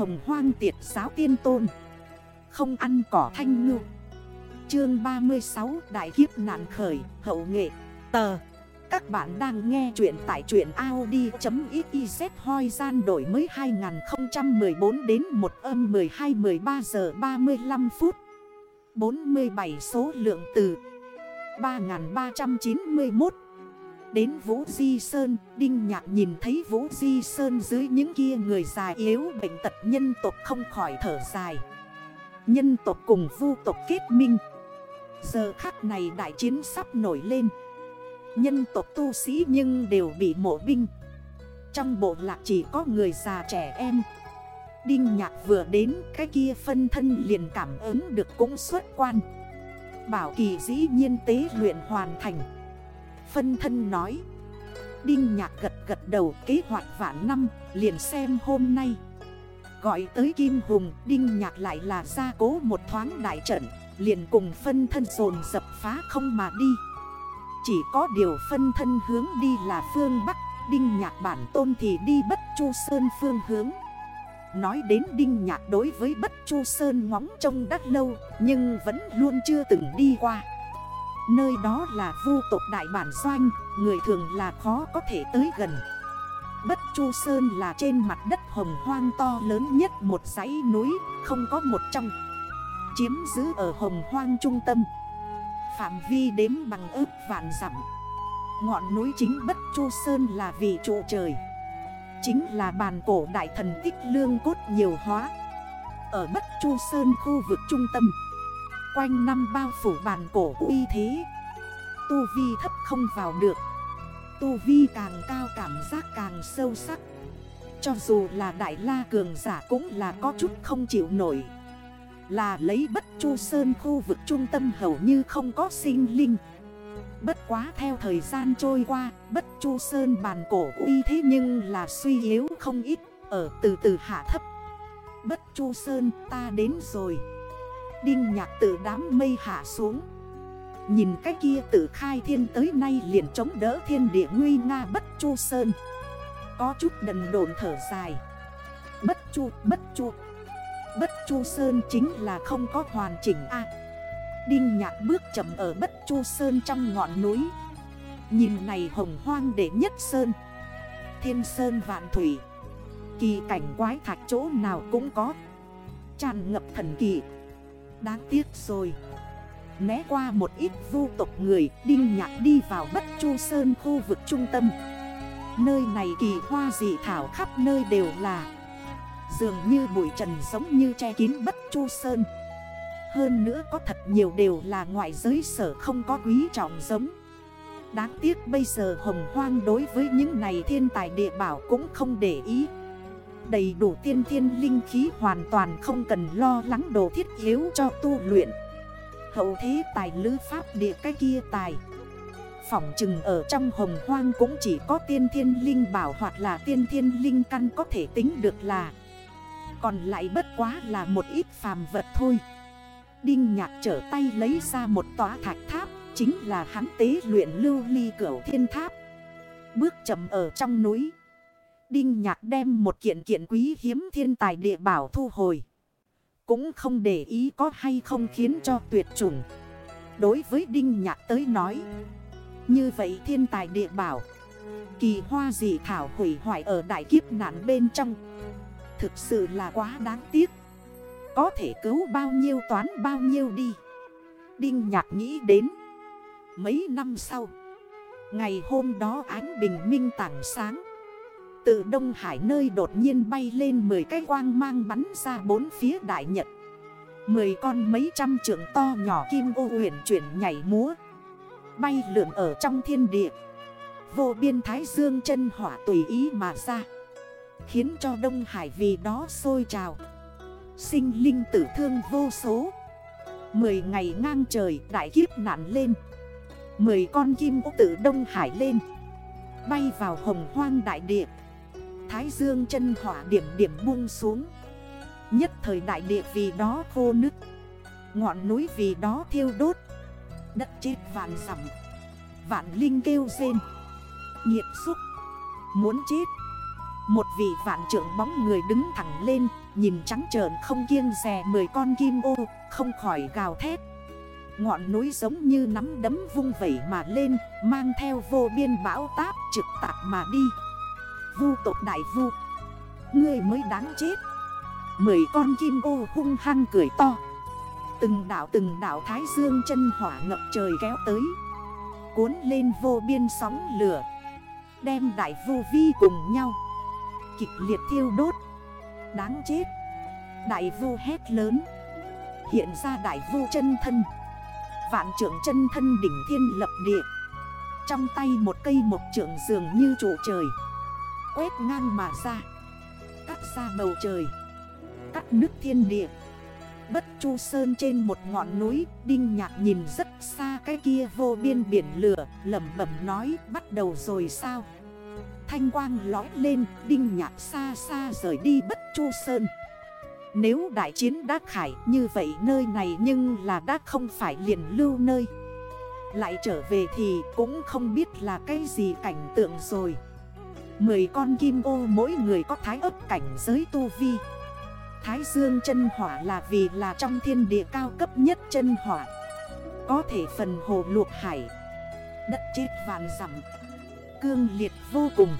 hồng hoang tiệt giáo tiên tôn. Không ăn cỏ thanh ngư. Chương 36 Đại kiếp nạn khởi, hậu nghệ tờ Các bạn đang nghe chuyện tại chuyện Audi.xyz hoi gian đổi mới 2014 đến 1 âm 12-13 giờ 35 phút. 47 số lượng từ 3391 Đến Vũ Di Sơn, Đinh Nhạc nhìn thấy Vũ Di Sơn dưới những kia người già yếu bệnh tật nhân tộc không khỏi thở dài. Nhân tộc cùng vu tộc kết minh. Giờ khắc này đại chiến sắp nổi lên. Nhân tộc tu sĩ nhưng đều bị mộ binh. Trong bộ lạc chỉ có người già trẻ em. Đinh Nhạc vừa đến cái kia phân thân liền cảm ứng được cũng xuất quan. Bảo kỳ dĩ nhiên tế luyện hoàn thành. Phân thân nói. Đinh nhạc gật gật đầu, kế hoạch vạn năm, liền xem hôm nay. Gọi tới Kim Hùng, Đinh nhạc lại là gia cố một thoáng đại trận, Liền cùng phân thân dồn dập phá không mà đi. Chỉ có điều phân thân hướng đi là phương Bắc, Đinh nhạc bản tôn thì đi bất chu sơn phương hướng. Nói đến Đinh nhạc đối với bất chu sơn ngóng trông đắt lâu, Nhưng vẫn luôn chưa từng đi qua. Nơi đó là vu tộc đại bản doanh, Người thường là khó có thể tới gần. Bất Chu Sơn là trên mặt đất hồng hoang to lớn nhất một dãy núi, Không có một trong. Chiếm giữ ở hồng hoang trung tâm. Phạm vi đếm bằng ước vạn dặm. Ngọn núi chính Bất Chu Sơn là vị trụ trời. Chính là bàn cổ đại thần tích lương cốt nhiều hóa. Ở Bất Chu Sơn khu vực trung tâm Quanh năm bao phủ bàn cổ uy thế. Tu vi thấp không vào được. Tu vi càng cao cảm giác càng sâu sắc. Cho dù là đại la cường giả cũng là có chút không chịu nổi. Là lấy bất chu sơn khu vực trung tâm hầu như không có sinh linh. Bất quá theo thời gian trôi qua, Bất chu sơn bàn cổ uy thế nhưng là suy yếu không ít, Ở từ từ hạ thấp. Bất chu sơn ta đến rồi. Đinh nhạc từ đám mây hạ xuống. Nhìn cái kia tự khai thiên tới nay liền chống đỡ thiên địa nguy nga bất chu sơn. Có chút đần đồn thở dài. Bất chu, bất chu. Bất chu sơn chính là không có hoàn chỉnh A. Đinh nhạc bước chậm ở bất chu sơn trong ngọn núi. Nhìn này hồng hoang đệ nhất sơn. Thiên sơn vạn thủy. Kỳ cảnh quái thạch chỗ nào cũng có. Tràn ngập thần kỳ. Đáng tiếc rồi. Né qua một ít vu tộc người, Đinh nhạc đi vào Bất Chu Sơn khu vực trung tâm. Nơi này kỳ hoa dị thảo khắp nơi đều là. Dường như bụi trần giống như che kín Bất Chu Sơn. Hơn nữa có thật nhiều đều là ngoại giới sở không có quý trọng giống. Đáng tiếc bây giờ hồng hoang đối với những này thiên tài địa bảo cũng không để ý. Đầy đủ tiên thiên linh khí hoàn toàn không cần lo lắng đồ thiết yếu cho tu luyện. Hậu thế tài lữ pháp địa cái kia tài. Phỏng chừng ở trong hồng hoang cũng chỉ có tiên thiên linh bảo hoặc là tiên thiên linh căn có thể tính được là. Còn lại bất quá là một ít phàm vật thôi. Đinh nhạc trở tay lấy ra một tòa thạch tháp, Chính là hắn tế luyện lưu ly cửu thiên tháp. Bước chậm ở trong núi Đinh nhạc đem một kiện kiện quý hiếm thiên tài địa bảo thu hồi. Cũng không để ý có hay không khiến cho tuyệt chủng. Đối với Đinh Nhạc tới nói, Như vậy thiên tài địa bảo, Kỳ hoa dị thảo hủy hoại ở đại kiếp nạn bên trong, Thực sự là quá đáng tiếc. Có thể cứu bao nhiêu toán bao nhiêu đi. Đinh Nhạc nghĩ đến, Mấy năm sau, Ngày hôm đó ánh bình minh tảng sáng từ Đông Hải nơi đột nhiên bay lên 10 cái quang mang bắn ra bốn phía đại nhật. 10 con mấy trăm trượng to nhỏ kim ô huyền chuyển nhảy múa. Bay lượn ở trong thiên địa. Vô biên thái dương chân hỏa tùy ý mà ra. Khiến cho Đông Hải vì đó sôi trào. Sinh linh tử thương vô số. Mười ngày ngang trời đại kiếp nạn lên. Mười con kim ô tử Đông Hải lên. Bay vào hồng hoang đại địa. Thái dương chân hỏa điểm điểm buông xuống. Nhất thời đại địa vì đó khô nứt. Ngọn núi vì đó thiêu đốt. Đất chết vạn sầm Vạn linh kêu rên. Nhiệt xúc. Muốn chết. Một vị vạn trưởng bóng người đứng thẳng lên, Nhìn trắng trợn không kiêng rè mười con kim ô, Không khỏi gào thét. Ngọn núi giống như nắm đấm vung vẩy mà lên, Mang theo vô biên bão táp trực tạp mà đi. Vu tộc đại vu. Ngươi mới đáng chết. Mười con kim ô hung hăng cười to. Từng đảo từng đảo thái dương chân hỏa ngập trời kéo tới. Cuốn lên vô biên sóng lửa. Đem đại vu vi cùng nhau. Kịch liệt thiêu đốt. Đáng chết. Đại vu hét lớn. Hiện ra đại vu chân thân. Vạn trưởng chân thân đỉnh thiên lập địa. Trong tay một cây một trưởng dường như trụ trời. Quét ngang mà ra. Cắt ra bầu trời Cắt nước thiên địa. Bất chu sơn trên một ngọn núi, Đinh nhạc nhìn rất xa cái kia vô biên biển lửa lầm bẩm nói, bắt đầu rồi sao? Thanh quang lói lên, Đinh nhạc xa xa rời đi bất chu sơn. Nếu đại chiến đã khải như vậy nơi này nhưng là đã không phải liền lưu nơi. Lại trở về thì cũng không biết là cái gì cảnh tượng rồi. Mười con kim ô mỗi người có thái ấp cảnh giới tu vi. Thái dương chân hỏa là vì là trong thiên địa cao cấp nhất chân hỏa. Có thể phần hồ luộc hải, Đất chết vạn dặm, Cương liệt vô cùng.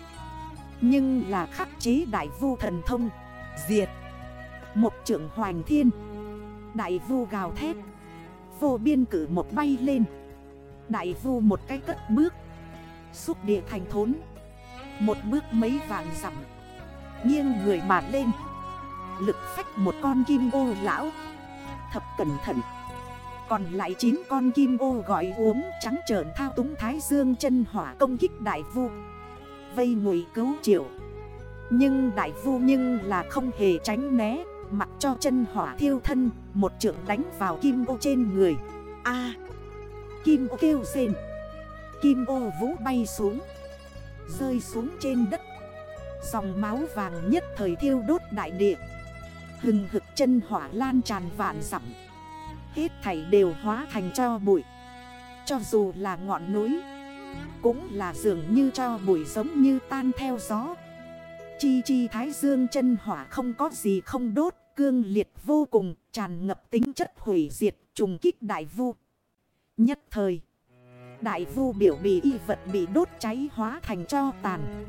Nhưng là khắc chế đại vu thần thông, Diệt. Một trưởng hoàng thiên, Đại vu gào thét, Vô biên cử một bay lên. Đại vu một cái cất bước, Xúc địa thành thốn. Một bước mấy vạn dặm. Nghiêng người mà lên. Lực phách một con kim ô lão. Thập cẩn thận. Còn lại 9 con kim ô gọi uống trắng trợn thao túng thái dương chân hỏa công kích đại vu. Vây ngụy cứu triệu. Nhưng đại vu nhưng là không hề tránh né. Mặc cho chân hỏa thiêu thân, Một trượng đánh vào kim ô trên người. A. Kim ô kêu rên. Kim ô vũ bay xuống. Rơi xuống trên đất. Dòng máu vàng nhất thời thiêu đốt đại địa. Hừng hực chân hỏa lan tràn vạn dặm. Hết thảy đều hóa thành cho bụi. Cho dù là ngọn núi, Cũng là dường như cho bụi giống như tan theo gió. Chi chi thái dương chân hỏa không có gì không đốt, Cương liệt vô cùng, tràn ngập tính chất hủy diệt, trùng kích đại vu. Nhất thời Đại vu biểu bì y vật bị đốt cháy hóa thành cho tàn.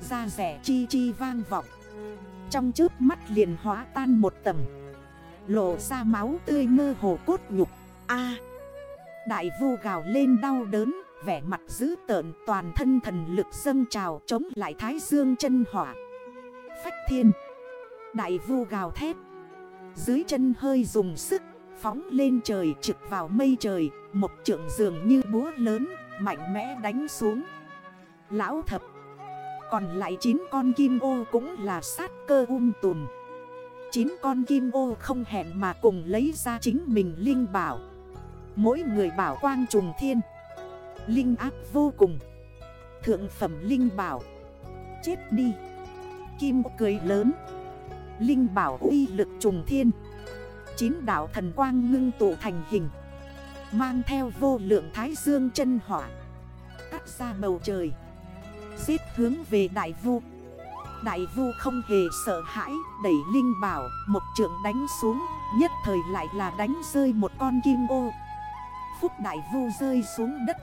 Da rẻ chi chi vang vọng. Trong trước mắt liền hóa tan một tầng. Lộ ra máu tươi mơ hồ cốt nhục. A. Đại vu gào lên đau đớn, Vẻ mặt dữ tợn, toàn thân thần lực dâng trào Chống lại thái dương chân hỏa. Phách thiên. Đại vu gào thét. Dưới chân hơi dùng sức Phóng lên trời, trực vào mây trời. Một trượng dường như búa lớn, Mạnh mẽ đánh xuống. Lão thập, còn lại 9 con kim ô cũng là sát cơ um tùm. 9 con kim ô không hẹn mà cùng lấy ra chính mình linh bảo. Mỗi người bảo quang trùng thiên. Linh áp vô cùng. Thượng phẩm linh bảo. Chết đi. Kim cười lớn. Linh bảo uy lực trùng thiên. Chín đảo thần quang ngưng tụ thành hình, Mang theo vô lượng thái dương chân hỏa, Cắt ra bầu trời, Giết hướng về đại vu. Đại vu không hề sợ hãi, Đẩy linh bảo, Một trượng đánh xuống, Nhất thời lại là đánh rơi một con kim ô. Phúc đại vu rơi xuống đất,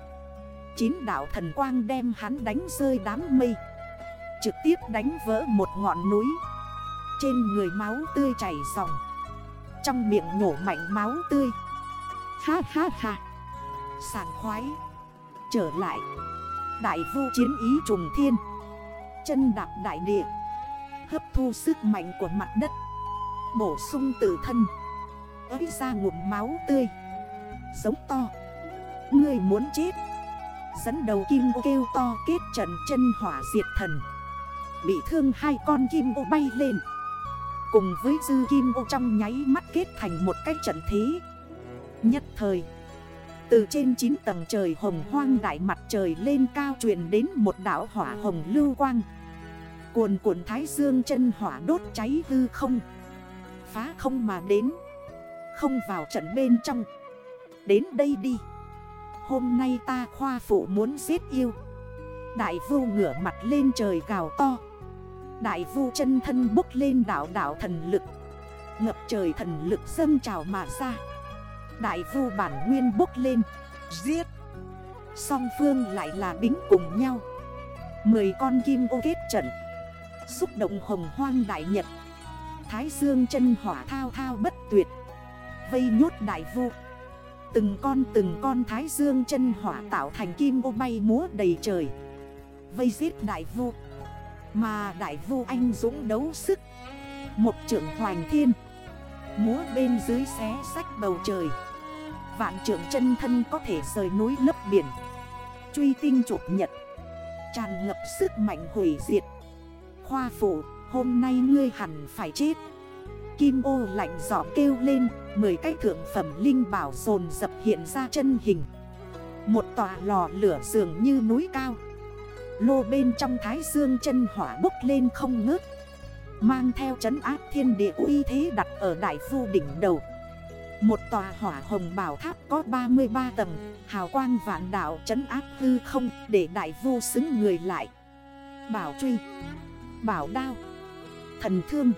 Chín đảo thần quang đem hắn đánh rơi đám mây, Trực tiếp đánh vỡ một ngọn núi. Trên người máu tươi chảy dòng trong miệng nhổ mạnh máu tươi. Ha ha ha. Sảng khoái. Trở lại. Đại vu chiến ý trùng thiên. Chân đạp đại địa. Hấp thu sức mạnh của mặt đất. Bổ sung tự thân. Ới ra ngụm máu tươi. Giống to. Người muốn chết. Dẫn đầu kim ô kêu to kết trận chân hỏa diệt thần. Bị thương hai con kim ô bay lên Cùng với dư kim ô trong nháy mắt kết thành một cái trận thế. Nhất thời, từ trên 9 tầng trời hồng hoang đại mặt trời lên cao truyền đến một đảo hỏa hồng lưu quang. Cuồn cuộn thái dương chân hỏa đốt cháy hư không, Phá không mà đến, Không vào trận bên trong. Đến đây đi. Hôm nay ta khoa phụ muốn giết yêu. Đại vô ngửa mặt lên trời gào to. Đại vu chân thân bốc lên đảo đảo thần lực. Ngập trời thần lực dâng trào mà ra. Đại vu bản nguyên bốc lên. Giết! Song phương lại là bính cùng nhau. Mười con kim ô kết trận. Xúc động hồng hoang đại nhật. Thái dương chân hỏa thao thao bất tuyệt. Vây nhốt đại vu. Từng con từng con thái dương chân hỏa tạo thành kim ô bay múa đầy trời. Vây giết đại vu. Mà đại vu anh dũng đấu sức. Một trưởng hoàng thiên. Múa bên dưới xé sách bầu trời. Vạn trưởng chân thân có thể rời núi lấp biển. Truy tinh trục nhật. Tràn ngập sức mạnh hủy diệt. Khoa phủ hôm nay ngươi hẳn phải chết. Kim ô lạnh giọng kêu lên, Mười cái thượng phẩm linh bảo dồn dập hiện ra chân hình. Một tòa lò lửa dường như núi cao. Lô bên trong thái dương chân hỏa bốc lên không ngớt, Mang theo trấn áp thiên địa uy thế đặt ở đại phu đỉnh đầu. Một tòa hỏa hồng bảo tháp có 33 tầng, Hào quang vạn đảo trấn áp hư không Để đại vu xứng người lại. Bảo truy, Bảo đao, Thần thương.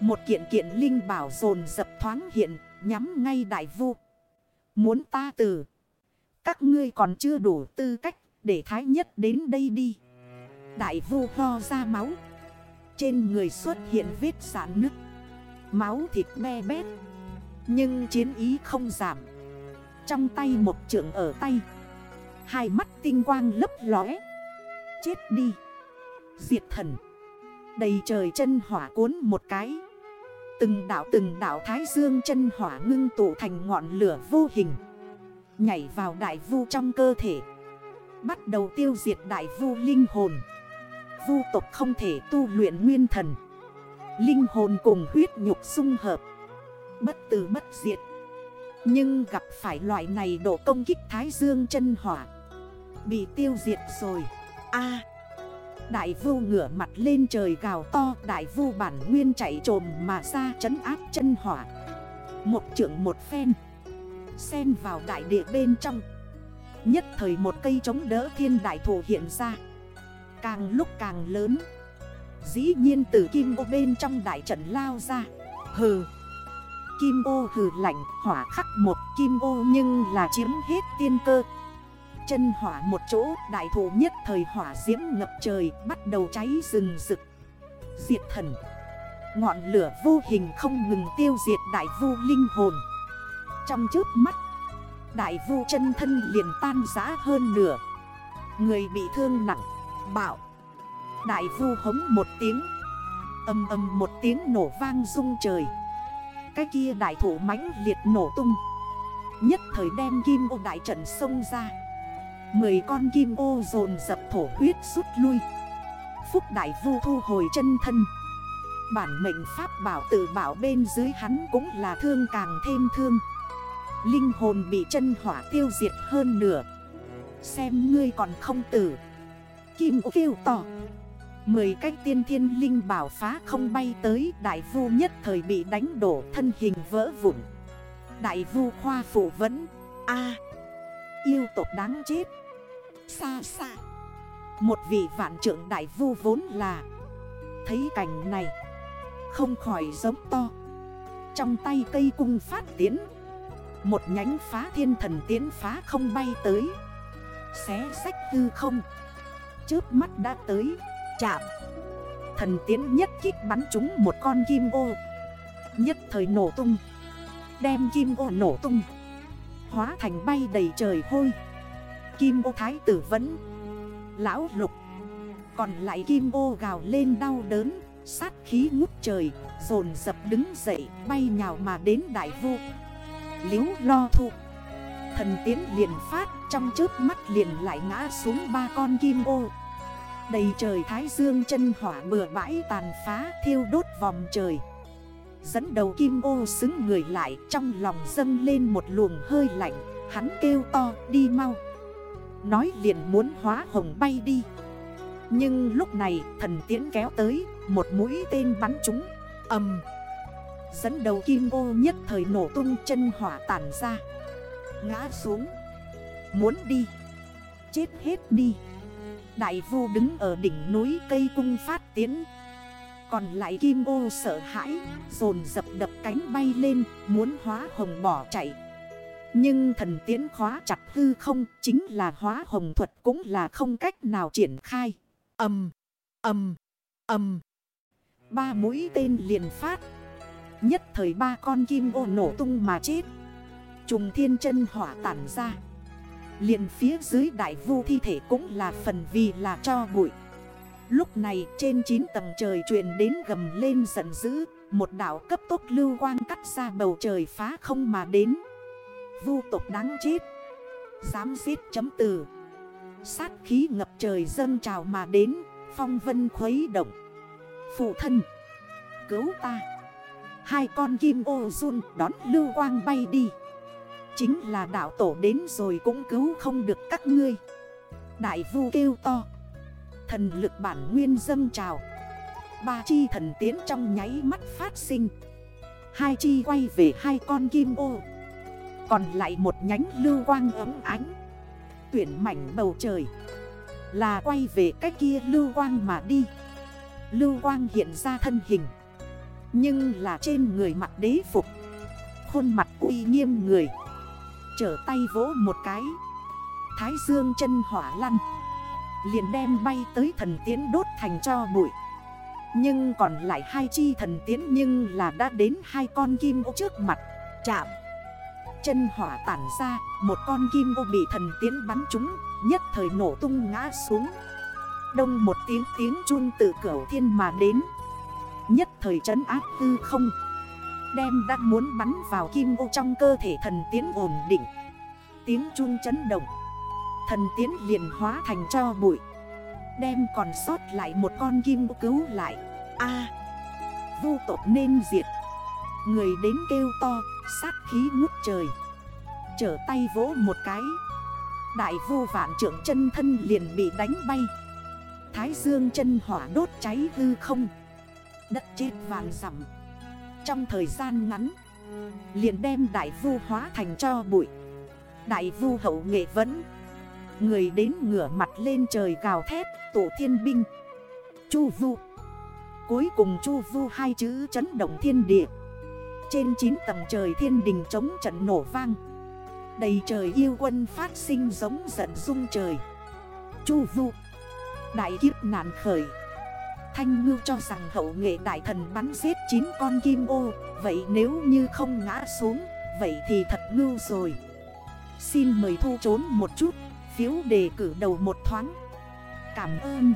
Một kiện kiện linh bảo dồn dập thoáng hiện, Nhắm ngay đại vu Muốn ta từ, Các ngươi còn chưa đủ tư cách để thái nhất đến đây đi. Đại vu ho ra máu. Trên người xuất hiện vết sản nứt. Máu thịt me bét. Nhưng chiến ý không giảm. Trong tay một trượng ở tay. Hai mắt tinh quang lấp lóe. Chết đi. Diệt thần. Đầy trời chân hỏa cuốn một cái. Từng đảo từng đảo thái dương chân hỏa ngưng tụ thành ngọn lửa vô hình. Nhảy vào đại vu trong cơ thể. Bắt đầu tiêu diệt đại vu linh hồn. Vu tộc không thể tu luyện nguyên thần. Linh hồn cùng huyết nhục sung hợp. Bất tử bất diệt. Nhưng gặp phải loại này độ công kích thái dương chân hỏa. Bị tiêu diệt rồi. A. Đại vu ngửa mặt lên trời gào to. Đại vu bản nguyên chạy trồm mà ra chấn áp chân hỏa. Một trưởng một phen. Xen vào đại địa bên trong. Nhất thời một cây chống đỡ thiên đại thủ hiện ra. Càng lúc càng lớn, Dĩ nhiên từ kim ô bên trong đại trận lao ra. Hừ, Kim ô hừ lạnh, hỏa khắc một kim ô nhưng là chiếm hết tiên cơ. Chân hỏa một chỗ, đại thủ nhất thời hỏa diễm ngập trời, Bắt đầu cháy rừng rực. Diệt thần, Ngọn lửa vô hình không ngừng tiêu diệt đại vu linh hồn. Trong trước mắt Đại vu chân thân liền tan giã hơn nửa. Người bị thương nặng Bảo Đại vu hống một tiếng. Âm âm một tiếng nổ vang rung trời. Cái kia đại thủ mãnh liệt nổ tung. Nhất thời đem kim ô đại trận sông ra. Mười con kim ô dồn dập thổ huyết rút lui. Phúc đại vu thu hồi chân thân. Bản mệnh pháp bảo tự bảo bên dưới hắn cũng là thương càng thêm thương. Linh hồn bị chân hỏa tiêu diệt hơn nửa. Xem ngươi còn không tử. Kim ô kêu to. Mười cách tiên thiên linh bảo phá không bay tới, Đại vu nhất thời bị đánh đổ, thân hình vỡ vụn. Đại vu khoa phụ vẫn, a, Yêu tộc đáng chết. Xa xa Một vị vạn trưởng đại vu vốn là, Thấy cảnh này, Không khỏi giống to. Trong tay cây cung phát tiến một nhánh phá thiên thần tiến phá không bay tới. Xé sách tư không. Chớp mắt đã tới. Chạm. Thần tiến nhất kích bắn trúng một con kim ô. Nhất thời nổ tung. Đem kim ô nổ tung. Hóa thành bay đầy trời hôi. Kim ô thái tử vẫn. Lão lục. Còn lại kim ô gào lên đau đớn. Sát khí ngút trời. Dồn dập đứng dậy, Bay nhào mà đến đại vô. Liếu lo thụ Thần tiến liền phát, Trong trước mắt liền lại ngã xuống ba con kim ô. Đầy trời thái dương chân hỏa bừa bãi tàn phá, thiêu đốt vòng trời. Dẫn đầu kim ô xứng người lại, Trong lòng dâng lên một luồng hơi lạnh. Hắn kêu to, đi mau. Nói liền muốn hóa hồng bay đi. Nhưng lúc này, thần tiến kéo tới, Một mũi tên bắn chúng Âm Dẫn đầu kim ô nhất thời nổ tung chân hỏa tản ra. Ngã xuống. Muốn đi. Chết hết đi. Đại vu đứng ở đỉnh núi cây cung phát tiến. Còn lại kim ô sợ hãi, Dồn dập đập cánh bay lên, Muốn hóa hồng bỏ chạy. Nhưng thần tiến khóa chặt hư không, Chính là hóa hồng thuật cũng là không cách nào triển khai. Âm Âm Âm. Ba mũi tên liền phát. Nhất thời ba con kim ô nổ tung mà chết. Trùng thiên chân hỏa tản ra. Liền phía dưới đại vu thi thể cũng là phần vì là cho bụi. Lúc này trên 9 tầng trời truyền đến gầm lên giận dữ, Một đảo cấp tốc lưu quang cắt ra bầu trời phá không mà đến. Vu tộc đáng chết. Dám giết chấm từ. Sát khí ngập trời dâng trào mà đến, Phong vân khuấy động. Phụ thân, Cứu ta. Hai con kim ô run đón lưu quang bay đi. Chính là đạo tổ đến rồi cũng cứu không được các ngươi. Đại vu kêu to. Thần lực bản nguyên dâng trào. Ba chi thần tiến trong nháy mắt phát sinh. Hai chi quay về hai con kim ô. Còn lại một nhánh lưu quang ấm ánh. Tuyển mảnh bầu trời. Là quay về cái kia lưu quang mà đi. Lưu quang hiện ra thân hình. Nhưng là trên người mặt đế phục. Khuôn mặt uy nghiêm người. Trở tay vỗ một cái. Thái dương chân hỏa lăn. Liền đem bay tới thần tiến đốt thành cho bụi. Nhưng còn lại hai chi thần tiến nhưng là đã đến hai con kim ô trước mặt. Chạm. Chân hỏa tản ra, Một con kim ô bị thần tiến bắn trúng, Nhất thời nổ tung ngã xuống. Đông một tiếng tiếng chun từ cửa thiên mà đến. Nhất thời trấn áp tư không. Đem đang muốn bắn vào kim ô trong cơ thể thần tiến ổn định. Tiếng chun chấn động. Thần tiến liền hóa thành cho bụi. Đem còn sót lại một con kim ô cứu lại. A. À, Vu tộc nên diệt. Người đến kêu to Sát khí ngút trời. Trở tay vỗ một cái. Đại vu vạn trưởng chân thân liền bị đánh bay. Thái dương chân hỏa đốt cháy hư không. Đất chết vàng rằm trong thời gian ngắn, Liền đem đại vu hóa thành cho bụi. Đại vu hậu nghệ vẫn, Người đến ngửa mặt lên trời gào thét, Tổ thiên binh, Chu vu. Cuối cùng chu vu hai chữ chấn động thiên địa. Trên 9 tầng trời thiên đình chống trận nổ vang. Đầy trời yêu quân phát sinh giống giận rung trời. Chu vu, Đại kiếp nạn khởi. Thanh ngưu cho rằng hậu nghệ đại thần bắn giết 9 con kim ô. Vậy nếu như không ngã xuống, Vậy thì thật ngưu rồi. Xin mời thu trốn một chút. Phiếu đề cử đầu một thoáng. Cảm ơn.